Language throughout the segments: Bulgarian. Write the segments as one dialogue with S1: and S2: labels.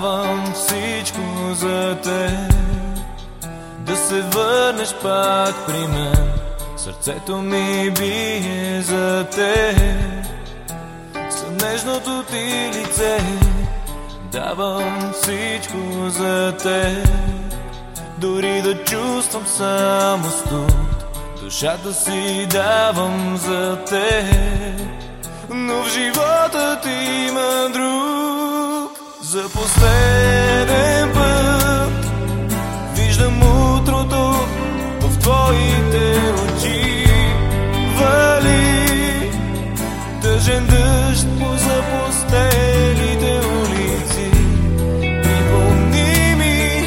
S1: Давам всичко за те. Да се върнеш пак при мен. Сърцето ми бие за те. За нежното ти лице. Давам всичко за те. Дори да чувствам само студ Душата си давам за те. Но в живота ти има за последен път Виждам утрото в твоите очи. Вали тъжен дъжд по запустелите улици. Припомни ми,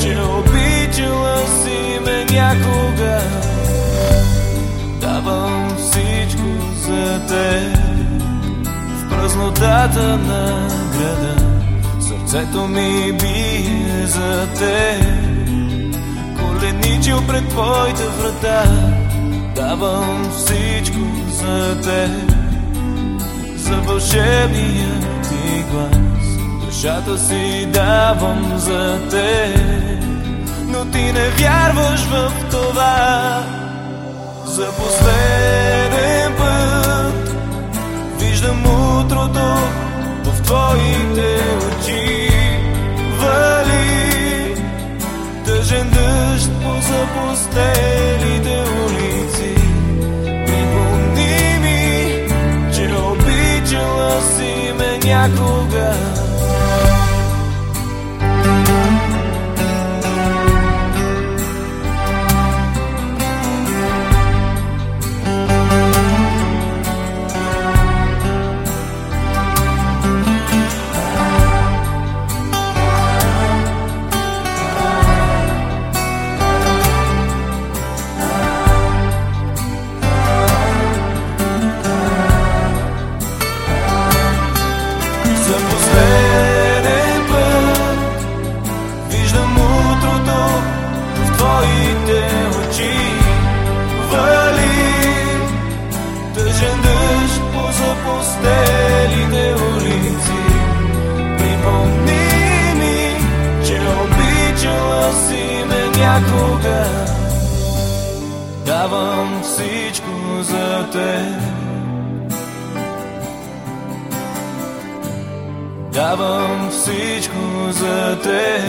S1: че обичала си ме някога. Давам всичко за те В празнотата на Сърцето ми бие за те Коленичил пред твоите врата. Давам всичко за те За вълшебния ти глас. Душата си давам за те Но ти не вярваш в това. За последен по запустелите улици. Припомни ми, че обичала си ме някога ме някога Давам всичко за теб Давам всичко за те